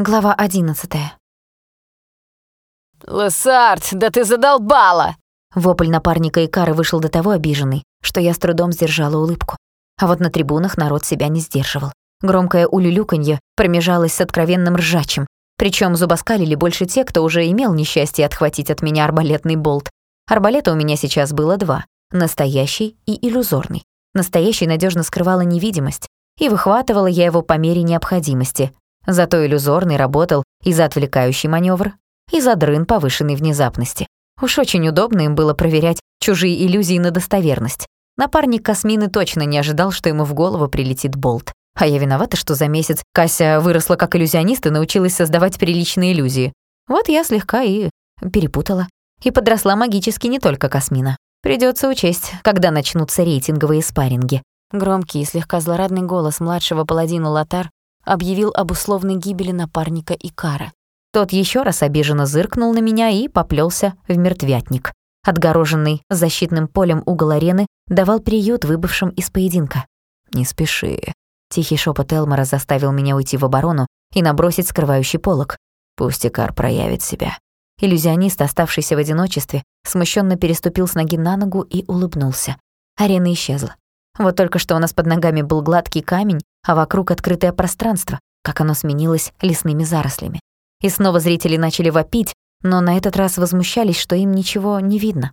Глава одиннадцатая. «Лессард, да ты задолбала!» Вопль напарника Икары вышел до того обиженный, что я с трудом сдержала улыбку. А вот на трибунах народ себя не сдерживал. Громкое улюлюканье промежалось с откровенным ржачем. Причем зубоскалили больше те, кто уже имел несчастье отхватить от меня арбалетный болт. Арбалета у меня сейчас было два — настоящий и иллюзорный. Настоящий надежно скрывала невидимость, и выхватывала я его по мере необходимости, Зато иллюзорный работал и за отвлекающий маневр, и за дрын повышенной внезапности. Уж очень удобно им было проверять чужие иллюзии на достоверность. Напарник Космины точно не ожидал, что ему в голову прилетит болт. А я виновата, что за месяц Кася выросла как иллюзионист и научилась создавать приличные иллюзии. Вот я слегка и перепутала. И подросла магически не только Космина. Придется учесть, когда начнутся рейтинговые спарринги. Громкий и слегка злорадный голос младшего паладина Латар объявил об условной гибели напарника Икара. Тот еще раз обиженно зыркнул на меня и поплелся в мертвятник. Отгороженный защитным полем угол арены давал приют выбывшим из поединка. «Не спеши». Тихий шепот Элмора заставил меня уйти в оборону и набросить скрывающий полог. Пусть Икар проявит себя. Иллюзионист, оставшийся в одиночестве, смущенно переступил с ноги на ногу и улыбнулся. Арена исчезла. Вот только что у нас под ногами был гладкий камень, а вокруг открытое пространство, как оно сменилось лесными зарослями. И снова зрители начали вопить, но на этот раз возмущались, что им ничего не видно.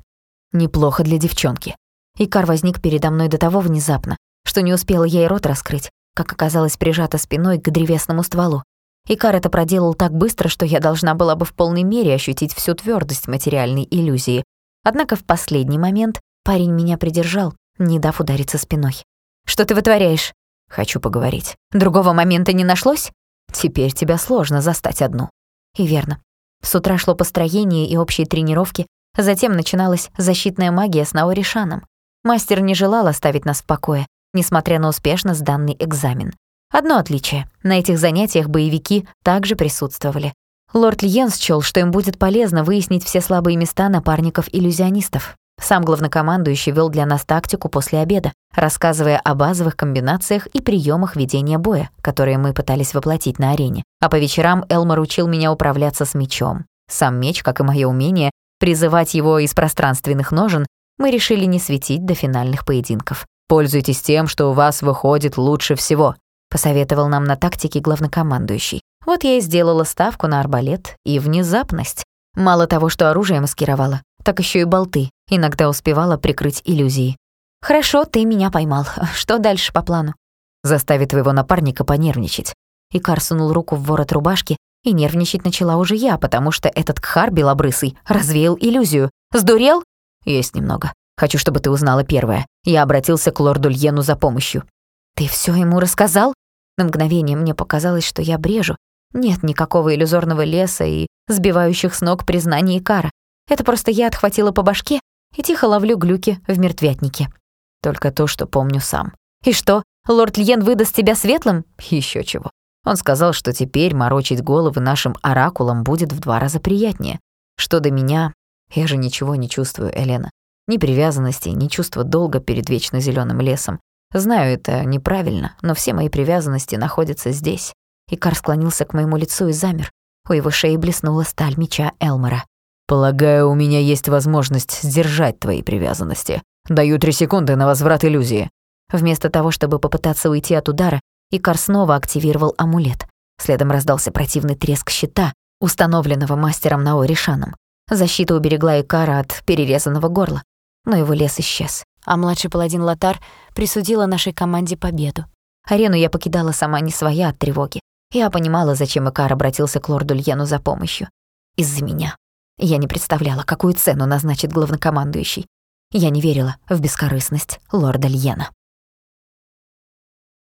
Неплохо для девчонки. Икар возник передо мной до того внезапно, что не успела ей рот раскрыть, как оказалось прижата спиной к древесному стволу. Икар это проделал так быстро, что я должна была бы в полной мере ощутить всю твёрдость материальной иллюзии. Однако в последний момент парень меня придержал, не дав удариться спиной. «Что ты вытворяешь?» Хочу поговорить. Другого момента не нашлось? Теперь тебя сложно застать одну. И верно. С утра шло построение и общие тренировки, затем начиналась защитная магия с Наоришаном. Мастер не желал оставить нас в покое, несмотря на успешно сданный экзамен. Одно отличие. На этих занятиях боевики также присутствовали. Лорд Льен счёл, что им будет полезно выяснить все слабые места напарников-иллюзионистов. Сам главнокомандующий вел для нас тактику после обеда, рассказывая о базовых комбинациях и приемах ведения боя, которые мы пытались воплотить на арене. А по вечерам Элмар учил меня управляться с мечом. Сам меч, как и мое умение, призывать его из пространственных ножен, мы решили не светить до финальных поединков. «Пользуйтесь тем, что у вас выходит лучше всего», посоветовал нам на тактике главнокомандующий. Вот я и сделала ставку на арбалет и внезапность. Мало того, что оружие маскировало, так еще и болты иногда успевала прикрыть иллюзии. «Хорошо, ты меня поймал. Что дальше по плану?» Заставит твоего напарника понервничать. Икар сунул руку в ворот рубашки, и нервничать начала уже я, потому что этот кхар белобрысый развеял иллюзию. «Сдурел?» «Есть немного. Хочу, чтобы ты узнала первое. Я обратился к лорду Льену за помощью». «Ты все ему рассказал?» На мгновение мне показалось, что я брежу. Нет никакого иллюзорного леса и сбивающих с ног признаний Икара. Это просто я отхватила по башке и тихо ловлю глюки в мертвятнике. Только то, что помню сам. И что, лорд Льен выдаст тебя светлым? Еще чего. Он сказал, что теперь морочить головы нашим оракулам будет в два раза приятнее. Что до меня, я же ничего не чувствую, Елена. Ни привязанности, ни чувства долга перед вечно зеленым лесом. Знаю, это неправильно, но все мои привязанности находятся здесь. Икар склонился к моему лицу и замер. У его шеи блеснула сталь меча Элмора. Полагаю, у меня есть возможность сдержать твои привязанности. Даю три секунды на возврат иллюзии. Вместо того, чтобы попытаться уйти от удара, Икар снова активировал амулет. Следом раздался противный треск щита, установленного мастером Наоришаном. Защита уберегла Икара от перерезанного горла, но его лес исчез. А младший паладин Латар присудила нашей команде победу. Арену я покидала сама не своя от тревоги. Я понимала, зачем Икар обратился к лорду Льену за помощью. Из-за меня. Я не представляла, какую цену назначит главнокомандующий. Я не верила в бескорыстность лорда Льена.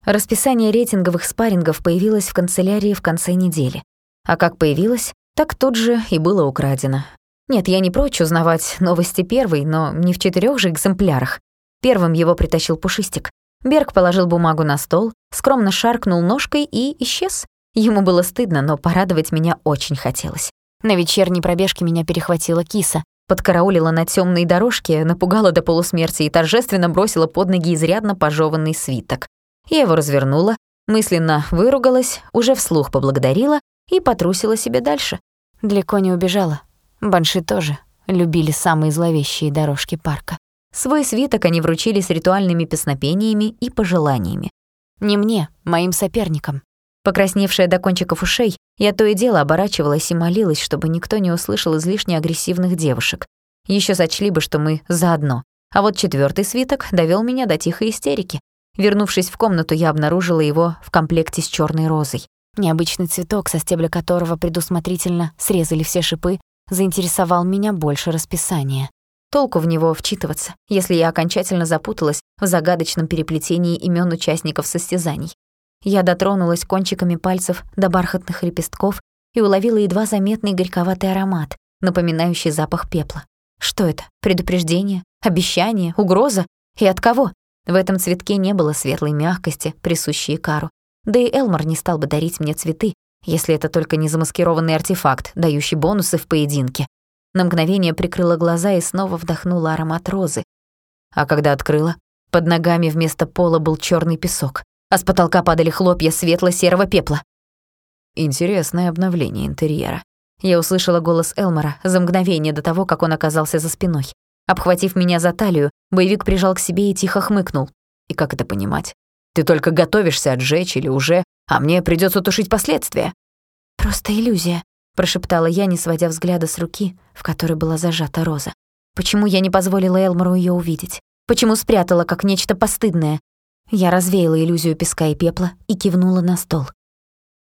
Расписание рейтинговых спаррингов появилось в канцелярии в конце недели. А как появилось, так тут же и было украдено. Нет, я не прочь узнавать новости первой, но не в четырех же экземплярах. Первым его притащил Пушистик. Берг положил бумагу на стол, скромно шаркнул ножкой и исчез. Ему было стыдно, но порадовать меня очень хотелось. На вечерней пробежке меня перехватила киса, подкараулила на темной дорожке, напугала до полусмерти и торжественно бросила под ноги изрядно пожеванный свиток. Я его развернула, мысленно выругалась, уже вслух поблагодарила и потрусила себе дальше. Далеко не убежала. Банши тоже любили самые зловещие дорожки парка. Свой свиток они вручили с ритуальными песнопениями и пожеланиями. Не мне, моим соперникам. Покрасневшая до кончиков ушей, я то и дело оборачивалась и молилась, чтобы никто не услышал излишне агрессивных девушек. Еще сочли бы, что мы заодно. А вот четвертый свиток довел меня до тихой истерики. Вернувшись в комнату, я обнаружила его в комплекте с черной розой. Необычный цветок, со стебля которого предусмотрительно срезали все шипы, заинтересовал меня больше расписания. Толку в него вчитываться, если я окончательно запуталась в загадочном переплетении имен участников состязаний. Я дотронулась кончиками пальцев до бархатных лепестков и уловила едва заметный горьковатый аромат, напоминающий запах пепла. Что это? Предупреждение? Обещание? Угроза? И от кого? В этом цветке не было светлой мягкости, присущей Кару. Да и Элмор не стал бы дарить мне цветы, если это только не замаскированный артефакт, дающий бонусы в поединке. На мгновение прикрыла глаза и снова вдохнула аромат розы. А когда открыла, под ногами вместо пола был черный песок, а с потолка падали хлопья светло-серого пепла. Интересное обновление интерьера. Я услышала голос Элмора за мгновение до того, как он оказался за спиной. Обхватив меня за талию, боевик прижал к себе и тихо хмыкнул. И как это понимать? Ты только готовишься отжечь или уже, а мне придется тушить последствия. Просто иллюзия, прошептала я, не сводя взгляда с руки, в которой была зажата роза. Почему я не позволила Элмору ее увидеть? Почему спрятала как нечто постыдное? Я развеяла иллюзию песка и пепла и кивнула на стол.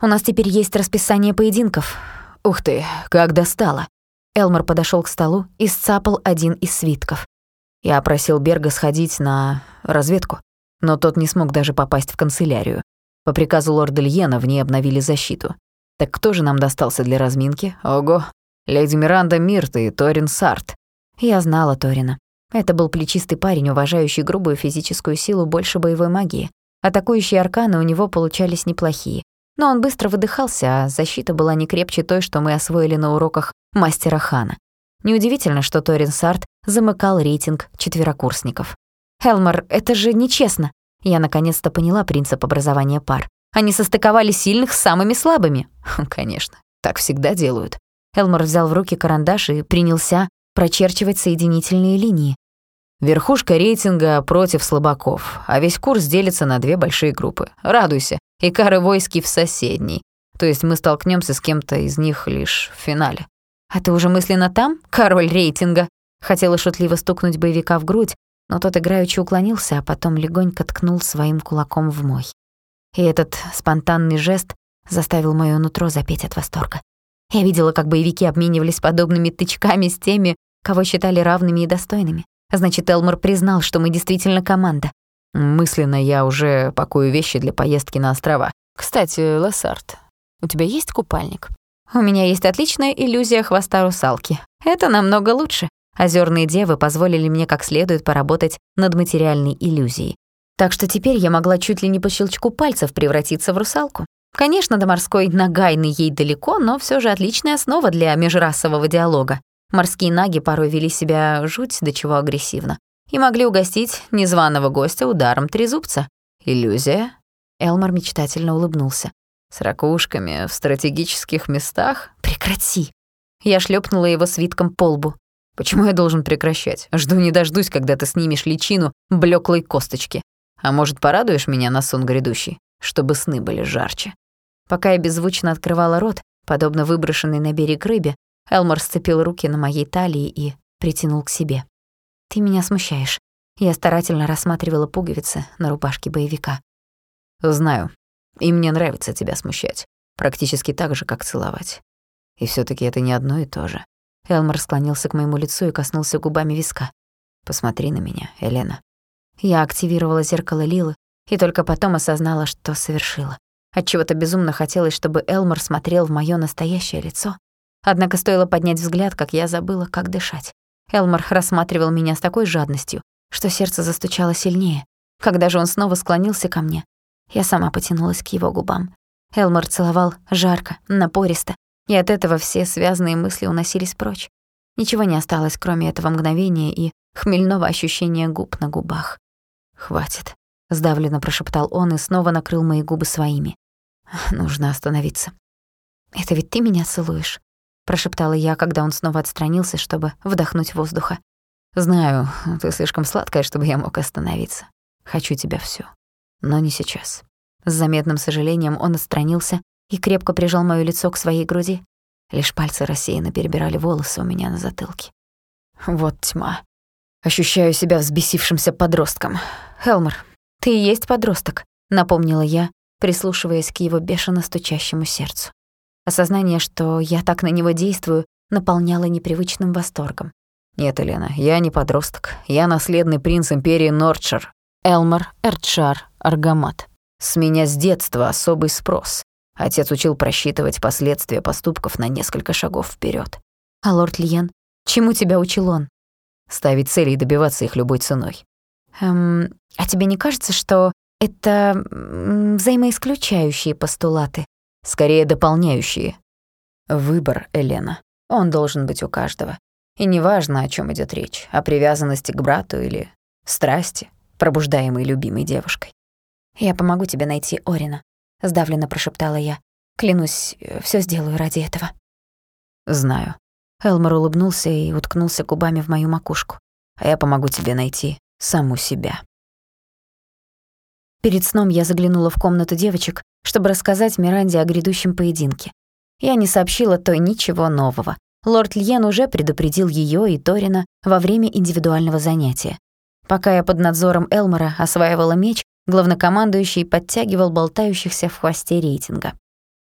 У нас теперь есть расписание поединков. Ух ты, как достало. Элмор подошел к столу и сцапал один из свитков. Я просил Берга сходить на разведку, но тот не смог даже попасть в канцелярию. По приказу лорда Льена в ней обновили защиту. Так кто же нам достался для разминки? Ого, леди Миранда Мирт и Торин Сарт. Я знала Торина. Это был плечистый парень, уважающий грубую физическую силу больше боевой магии. Атакующие арканы у него получались неплохие. Но он быстро выдыхался, а защита была не крепче той, что мы освоили на уроках мастера Хана. Неудивительно, что Торин Сарт замыкал рейтинг четверокурсников. «Хелмар, это же нечестно!» Я наконец-то поняла принцип образования пар. Они состыковали сильных с самыми слабыми. Конечно, так всегда делают. Элмор взял в руки карандаш и принялся прочерчивать соединительные линии. Верхушка рейтинга против слабаков, а весь курс делится на две большие группы. Радуйся, и кары войски в соседней. То есть мы столкнемся с кем-то из них лишь в финале. А ты уже мысленно там, король рейтинга? Хотела шутливо стукнуть боевика в грудь, но тот играючи уклонился, а потом легонько ткнул своим кулаком в мой. И этот спонтанный жест заставил моё нутро запеть от восторга. Я видела, как боевики обменивались подобными тычками с теми, кого считали равными и достойными. Значит, Элмор признал, что мы действительно команда. Мысленно я уже пакую вещи для поездки на острова. Кстати, Лассард, у тебя есть купальник? У меня есть отличная иллюзия хвоста русалки. Это намного лучше. Озерные девы позволили мне как следует поработать над материальной иллюзией. Так что теперь я могла чуть ли не по щелчку пальцев превратиться в русалку. Конечно, до морской нагайны ей далеко, но все же отличная основа для межрасового диалога. Морские наги порой вели себя жуть до чего агрессивно и могли угостить незваного гостя ударом трезубца. Иллюзия? Элмар мечтательно улыбнулся. С ракушками в стратегических местах? Прекрати. Я шлепнула его свитком по лбу. Почему я должен прекращать? Жду не дождусь, когда ты снимешь личину блеклой косточки. А может, порадуешь меня на сон грядущий, чтобы сны были жарче? Пока я беззвучно открывала рот, подобно выброшенной на берег рыбе, Элмор сцепил руки на моей талии и притянул к себе. «Ты меня смущаешь». Я старательно рассматривала пуговицы на рубашке боевика. «Знаю, и мне нравится тебя смущать. Практически так же, как целовать. И все таки это не одно и то же». Элмор склонился к моему лицу и коснулся губами виска. «Посмотри на меня, Елена». Я активировала зеркало Лилы и только потом осознала, что совершила. Отчего-то безумно хотелось, чтобы Элмор смотрел в моё настоящее лицо. Однако стоило поднять взгляд, как я забыла, как дышать. Элмор рассматривал меня с такой жадностью, что сердце застучало сильнее. Когда же он снова склонился ко мне, я сама потянулась к его губам. Элмор целовал жарко, напористо, и от этого все связанные мысли уносились прочь. Ничего не осталось, кроме этого мгновения и хмельного ощущения губ на губах. «Хватит», — сдавленно прошептал он и снова накрыл мои губы своими. «Нужно остановиться». «Это ведь ты меня целуешь?» — прошептала я, когда он снова отстранился, чтобы вдохнуть воздуха. «Знаю, ты слишком сладкая, чтобы я мог остановиться. Хочу тебя всю, но не сейчас». С заметным сожалением он отстранился и крепко прижал моё лицо к своей груди. Лишь пальцы рассеянно перебирали волосы у меня на затылке. Вот тьма. Ощущаю себя взбесившимся подростком. «Хелмер, ты и есть подросток», — напомнила я, прислушиваясь к его бешено стучащему сердцу. Осознание, что я так на него действую, наполняло непривычным восторгом. «Нет, Елена, я не подросток. Я наследный принц империи Нордшир. Элмар Эртшар Аргамат. С меня с детства особый спрос. Отец учил просчитывать последствия поступков на несколько шагов вперед. А лорд Лиен, чему тебя учил он? Ставить цели и добиваться их любой ценой. Эм, а тебе не кажется, что это взаимоисключающие постулаты? Скорее, дополняющие. Выбор, Елена. Он должен быть у каждого. И неважно, о чем идет речь, о привязанности к брату или страсти, пробуждаемой любимой девушкой. «Я помогу тебе найти Орина», — сдавленно прошептала я. «Клянусь, все сделаю ради этого». «Знаю». Элмор улыбнулся и уткнулся губами в мою макушку. «А я помогу тебе найти саму себя». Перед сном я заглянула в комнату девочек, чтобы рассказать Миранде о грядущем поединке. Я не сообщила той ничего нового. Лорд Льен уже предупредил ее и Торина во время индивидуального занятия. Пока я под надзором Элмора осваивала меч, главнокомандующий подтягивал болтающихся в хвосте рейтинга.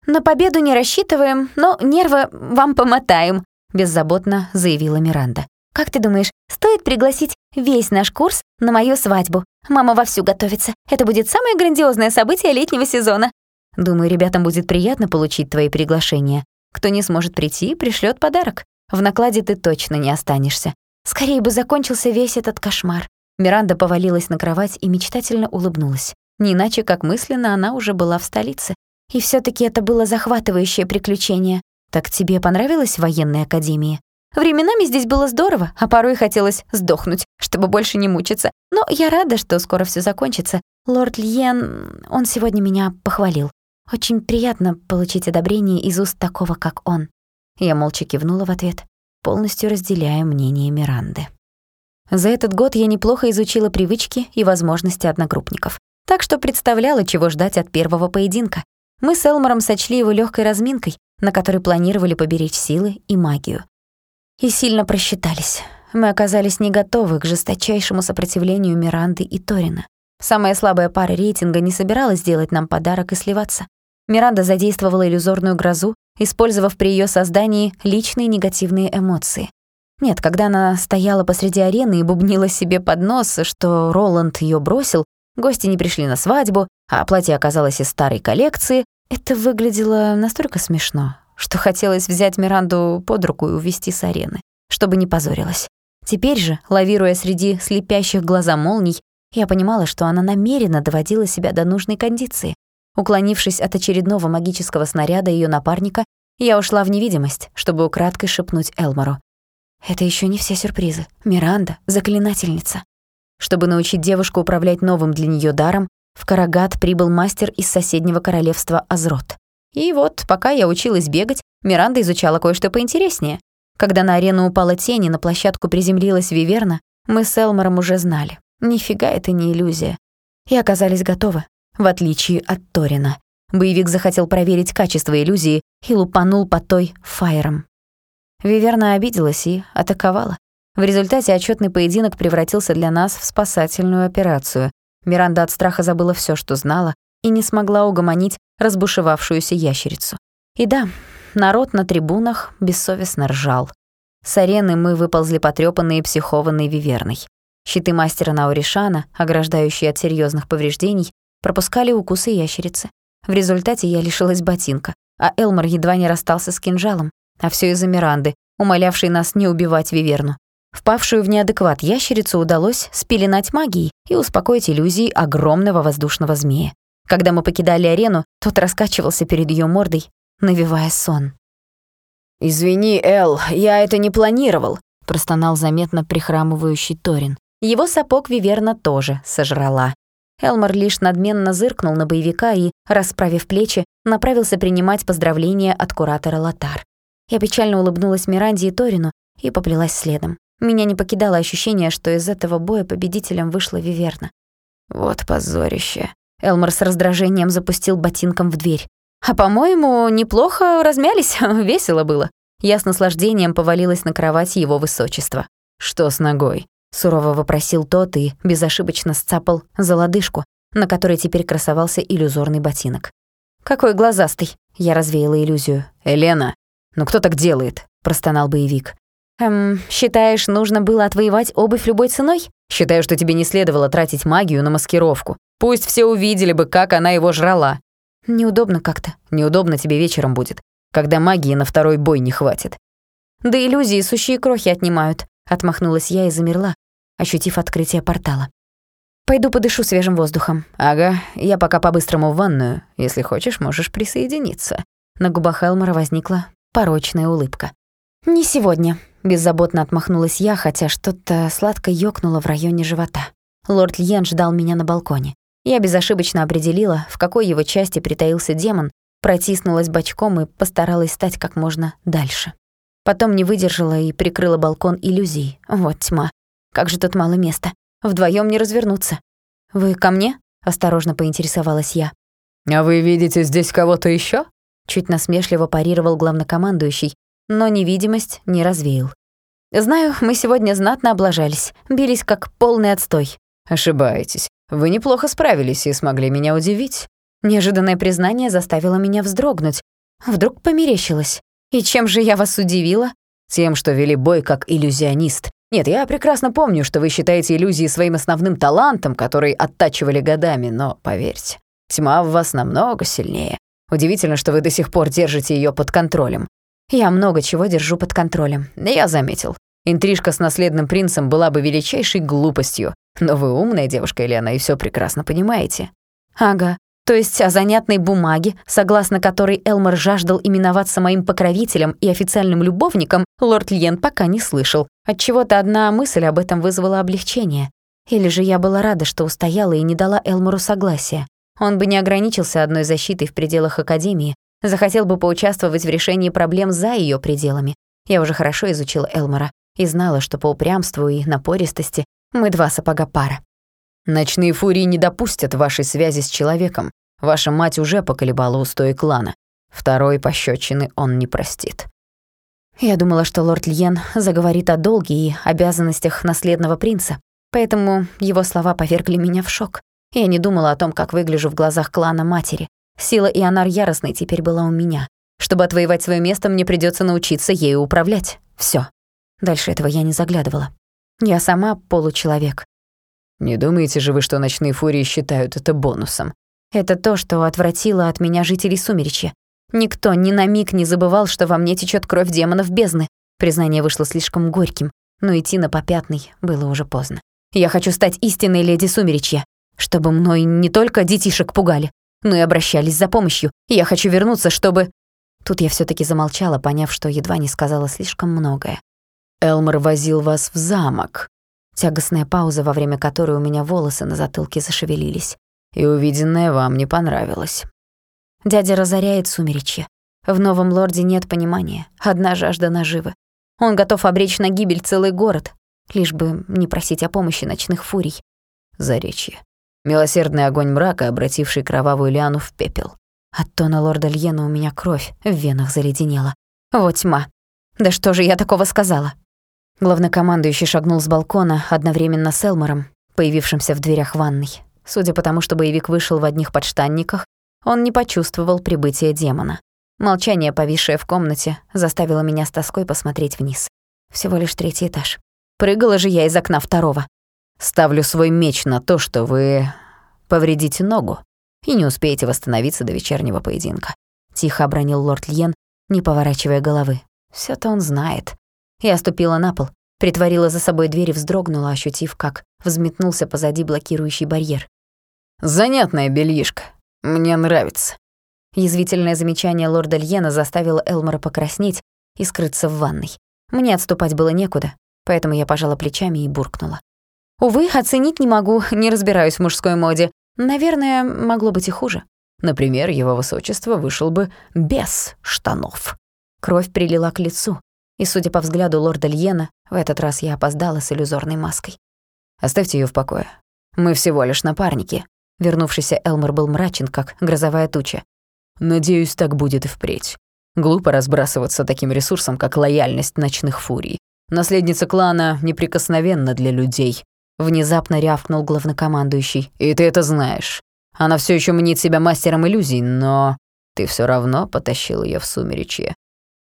«На победу не рассчитываем, но нервы вам помотаем», беззаботно заявила Миранда. «Как ты думаешь, стоит пригласить весь наш курс на мою свадьбу? Мама вовсю готовится. Это будет самое грандиозное событие летнего сезона». «Думаю, ребятам будет приятно получить твои приглашения. Кто не сможет прийти, пришлет подарок. В накладе ты точно не останешься. Скорее бы закончился весь этот кошмар. Миранда повалилась на кровать и мечтательно улыбнулась. Не иначе, как мысленно она уже была в столице. И все таки это было захватывающее приключение. Так тебе понравилось в военной академии? Временами здесь было здорово, а порой хотелось сдохнуть, чтобы больше не мучиться. Но я рада, что скоро все закончится. Лорд Льен, он сегодня меня похвалил. Очень приятно получить одобрение из уст такого, как он. Я молча кивнула в ответ, полностью разделяя мнение Миранды. За этот год я неплохо изучила привычки и возможности одногруппников, так что представляла, чего ждать от первого поединка. Мы с Элмором сочли его легкой разминкой, на которой планировали поберечь силы и магию. И сильно просчитались. Мы оказались не готовы к жесточайшему сопротивлению Миранды и Торина. Самая слабая пара рейтинга не собиралась делать нам подарок и сливаться. Миранда задействовала иллюзорную грозу, использовав при ее создании личные негативные эмоции. Нет, когда она стояла посреди арены и бубнила себе под нос, что Роланд ее бросил, гости не пришли на свадьбу, а платье оказалось из старой коллекции, это выглядело настолько смешно, что хотелось взять Миранду под руку и увести с арены, чтобы не позорилась. Теперь же, лавируя среди слепящих глаза молний, я понимала, что она намеренно доводила себя до нужной кондиции. Уклонившись от очередного магического снаряда ее напарника, я ушла в невидимость, чтобы украдкой шепнуть Элмору. «Это еще не все сюрпризы. Миранда — заклинательница». Чтобы научить девушку управлять новым для нее даром, в Карагат прибыл мастер из соседнего королевства Азрот. И вот, пока я училась бегать, Миранда изучала кое-что поинтереснее. Когда на арену упала тень и на площадку приземлилась Виверна, мы с Элмором уже знали. Нифига это не иллюзия. И оказались готовы в отличие от Торина. Боевик захотел проверить качество иллюзии и лупанул по той фаером. Виверна обиделась и атаковала. В результате отчетный поединок превратился для нас в спасательную операцию. Миранда от страха забыла все, что знала, и не смогла угомонить разбушевавшуюся ящерицу. И да, народ на трибунах бессовестно ржал. С арены мы выползли потрёпанные психованной виверной. Щиты мастера Науришана, ограждающие от серьезных повреждений, пропускали укусы ящерицы. В результате я лишилась ботинка, а Элмор едва не расстался с кинжалом, а все из-за Миранды, умолявшей нас не убивать Виверну. Впавшую в неадекват ящерицу удалось спеленать магией и успокоить иллюзии огромного воздушного змея. Когда мы покидали арену, тот раскачивался перед ее мордой, навевая сон. «Извини, Эл, я это не планировал», — простонал заметно прихрамывающий Торин. Его сапог Виверна тоже сожрала. Элмор лишь надменно зыркнул на боевика и, расправив плечи, направился принимать поздравления от куратора Лотар. Я печально улыбнулась Миранде и Торину и поплелась следом. Меня не покидало ощущение, что из этого боя победителем вышла Виверна. Вот позорище. Элмор с раздражением запустил ботинком в дверь. А по-моему, неплохо размялись, весело было. Я с наслаждением повалилась на кровать его высочества. «Что с ногой?» — сурово вопросил тот и безошибочно сцапал за лодыжку, на которой теперь красовался иллюзорный ботинок. «Какой глазастый!» — я развеяла иллюзию. «Елена, ну кто так делает?» — простонал боевик. «Эм, считаешь, нужно было отвоевать обувь любой ценой?» «Считаю, что тебе не следовало тратить магию на маскировку. Пусть все увидели бы, как она его жрала». «Неудобно как-то». «Неудобно тебе вечером будет когда магии на второй бой не хватит. Да иллюзии сущие крохи отнимают, отмахнулась я и замерла, ощутив открытие портала. Пойду подышу свежим воздухом. Ага, я пока по-быстрому в ванную. Если хочешь, можешь присоединиться. На губах Элмора возникла порочная улыбка. Не сегодня, беззаботно отмахнулась я, хотя что-то сладко ёкнуло в районе живота. Лорд Льен ждал меня на балконе. Я безошибочно определила, в какой его части притаился демон, протиснулась бочком и постаралась стать как можно дальше. Потом не выдержала и прикрыла балкон иллюзией. Вот тьма. Как же тут мало места. Вдвоём не развернуться. «Вы ко мне?» — осторожно поинтересовалась я. «А вы видите здесь кого-то ещё?» Чуть насмешливо парировал главнокомандующий, но невидимость не развеял. «Знаю, мы сегодня знатно облажались, бились как полный отстой». «Ошибаетесь. Вы неплохо справились и смогли меня удивить. Неожиданное признание заставило меня вздрогнуть. Вдруг померещилось. И чем же я вас удивила? Тем, что вели бой как иллюзионист. Нет, я прекрасно помню, что вы считаете иллюзии своим основным талантом, который оттачивали годами, но поверьте, тьма в вас намного сильнее. Удивительно, что вы до сих пор держите ее под контролем. Я много чего держу под контролем. Я заметил. Интрижка с наследным принцем была бы величайшей глупостью. Но вы умная девушка, Елена, и все прекрасно понимаете. Ага, то есть о занятной бумаге, согласно которой Элмор жаждал именоваться моим покровителем и официальным любовником, лорд Льен пока не слышал. Отчего-то одна мысль об этом вызвала облегчение. Или же я была рада, что устояла и не дала Элмору согласия. Он бы не ограничился одной защитой в пределах Академии, захотел бы поучаствовать в решении проблем за ее пределами. Я уже хорошо изучила Элмора и знала, что по упрямству и напористости мы два сапога пара. Ночные фурии не допустят вашей связи с человеком. Ваша мать уже поколебала устои клана. Второй пощечины он не простит. Я думала, что лорд Льен заговорит о долге и обязанностях наследного принца, поэтому его слова повергли меня в шок. Я не думала о том, как выгляжу в глазах клана матери. Сила Ионар Яростной теперь была у меня. Чтобы отвоевать свое место, мне придется научиться ею управлять. Все. Дальше этого я не заглядывала. Я сама получеловек, не думаете же вы, что ночные фурии считают это бонусом? Это то, что отвратило от меня жителей Сумеречья. Никто ни на миг не забывал, что во мне течет кровь демонов бездны. Признание вышло слишком горьким, но идти на попятный было уже поздно. Я хочу стать истинной леди Сумеречья, чтобы мной не только детишек пугали, но и обращались за помощью. Я хочу вернуться, чтобы... Тут я все таки замолчала, поняв, что едва не сказала слишком многое. Элмор возил вас в замок. Тягостная пауза, во время которой у меня волосы на затылке зашевелились. И увиденное вам не понравилось. Дядя разоряет сумеречье. В новом лорде нет понимания, одна жажда наживы. Он готов обречь на гибель целый город, лишь бы не просить о помощи ночных фурий. Заречье. Милосердный огонь мрака, обративший кровавую лиану в пепел. От тона лорда Льена у меня кровь в венах заледенела. Вот тьма. Да что же я такого сказала? Главнокомандующий шагнул с балкона одновременно с Элмором, появившимся в дверях ванной. Судя по тому, что боевик вышел в одних подштанниках, он не почувствовал прибытия демона. Молчание, повисшее в комнате, заставило меня с тоской посмотреть вниз. Всего лишь третий этаж. Прыгала же я из окна второго. «Ставлю свой меч на то, что вы повредите ногу и не успеете восстановиться до вечернего поединка», — тихо обронил лорд Льен, не поворачивая головы. все то он знает. Я ступила на пол, притворила за собой дверь и вздрогнула, ощутив, как взметнулся позади блокирующий барьер. «Занятная бельишка. Мне нравится». Язвительное замечание лорда Льена заставило Элмора покраснеть и скрыться в ванной. Мне отступать было некуда, поэтому я пожала плечами и буркнула. «Увы, оценить не могу, не разбираюсь в мужской моде. Наверное, могло быть и хуже. Например, его высочество вышел бы без штанов. Кровь прилила к лицу, и, судя по взгляду лорда Льена, в этот раз я опоздала с иллюзорной маской. «Оставьте ее в покое. Мы всего лишь напарники». Вернувшийся Элмор был мрачен, как грозовая туча. «Надеюсь, так будет и впредь. Глупо разбрасываться таким ресурсом, как лояльность ночных фурий. Наследница клана неприкосновенна для людей». Внезапно рявкнул главнокомандующий. «И ты это знаешь. Она все еще мнит себя мастером иллюзий, но ты все равно потащил ее в сумеречье.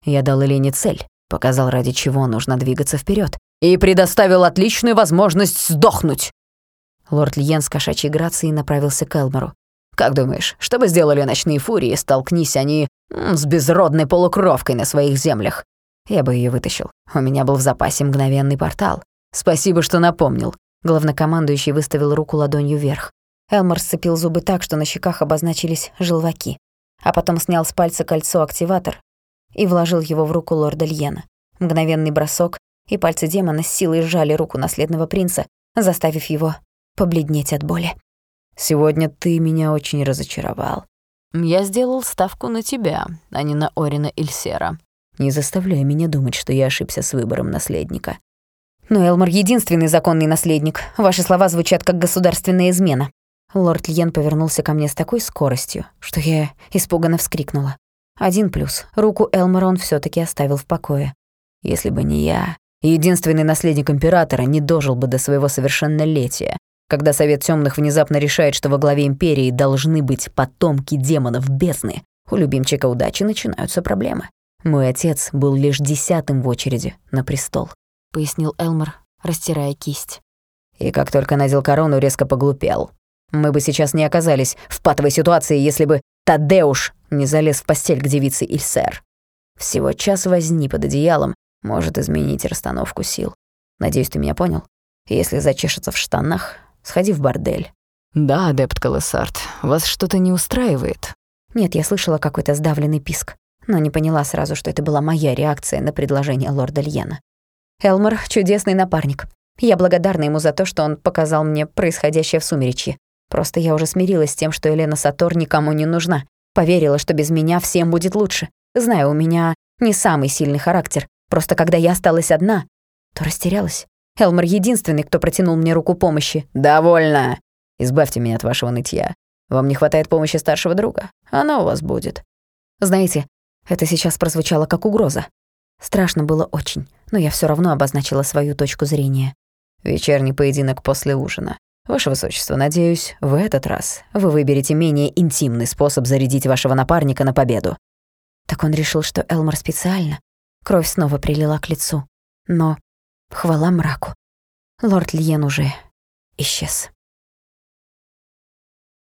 Я дал Елене цель, показал, ради чего нужно двигаться вперед, и предоставил отличную возможность сдохнуть. Лорд Льен с кошачьей грацией направился к Элмору. «Как думаешь, что бы сделали ночные фурии, столкнись они с безродной полукровкой на своих землях? Я бы ее вытащил. У меня был в запасе мгновенный портал. Спасибо, что напомнил». Главнокомандующий выставил руку ладонью вверх. Элмор сцепил зубы так, что на щеках обозначились желваки, а потом снял с пальца кольцо-активатор и вложил его в руку лорда Льена. Мгновенный бросок, и пальцы демона с силой сжали руку наследного принца, заставив его побледнеть от боли. «Сегодня ты меня очень разочаровал. Я сделал ставку на тебя, а не на Орина Ильсера. Не заставляй меня думать, что я ошибся с выбором наследника». «Но Элмар — единственный законный наследник. Ваши слова звучат как государственная измена». Лорд Льен повернулся ко мне с такой скоростью, что я испуганно вскрикнула. Один плюс. Руку Элмора он все таки оставил в покое. Если бы не я, единственный наследник императора не дожил бы до своего совершеннолетия, когда Совет Тёмных внезапно решает, что во главе империи должны быть потомки демонов бездны, у любимчика удачи начинаются проблемы. Мой отец был лишь десятым в очереди на престол, пояснил Элмор, растирая кисть. И как только надел корону, резко поглупел. Мы бы сейчас не оказались в патовой ситуации, если бы Тадеуш не залез в постель к девице Ильсер. Всего час возни под одеялом может изменить расстановку сил. Надеюсь, ты меня понял? Если зачешется в штанах, сходи в бордель. Да, адепт Колесарт, вас что-то не устраивает? Нет, я слышала какой-то сдавленный писк, но не поняла сразу, что это была моя реакция на предложение лорда Льена. Элмор — чудесный напарник. Я благодарна ему за то, что он показал мне происходящее в сумеречье. Просто я уже смирилась с тем, что Елена Сатор никому не нужна. Поверила, что без меня всем будет лучше. Знаю, у меня не самый сильный характер. Просто когда я осталась одна, то растерялась. Элмар единственный, кто протянул мне руку помощи. «Довольно! Избавьте меня от вашего нытья. Вам не хватает помощи старшего друга? Она у вас будет». Знаете, это сейчас прозвучало как угроза. Страшно было очень, но я все равно обозначила свою точку зрения. Вечерний поединок после ужина. Ваше Высочество, надеюсь, в этот раз вы выберете менее интимный способ зарядить вашего напарника на победу». Так он решил, что Элмар специально. Кровь снова прилила к лицу. Но хвала мраку. Лорд Льен уже исчез.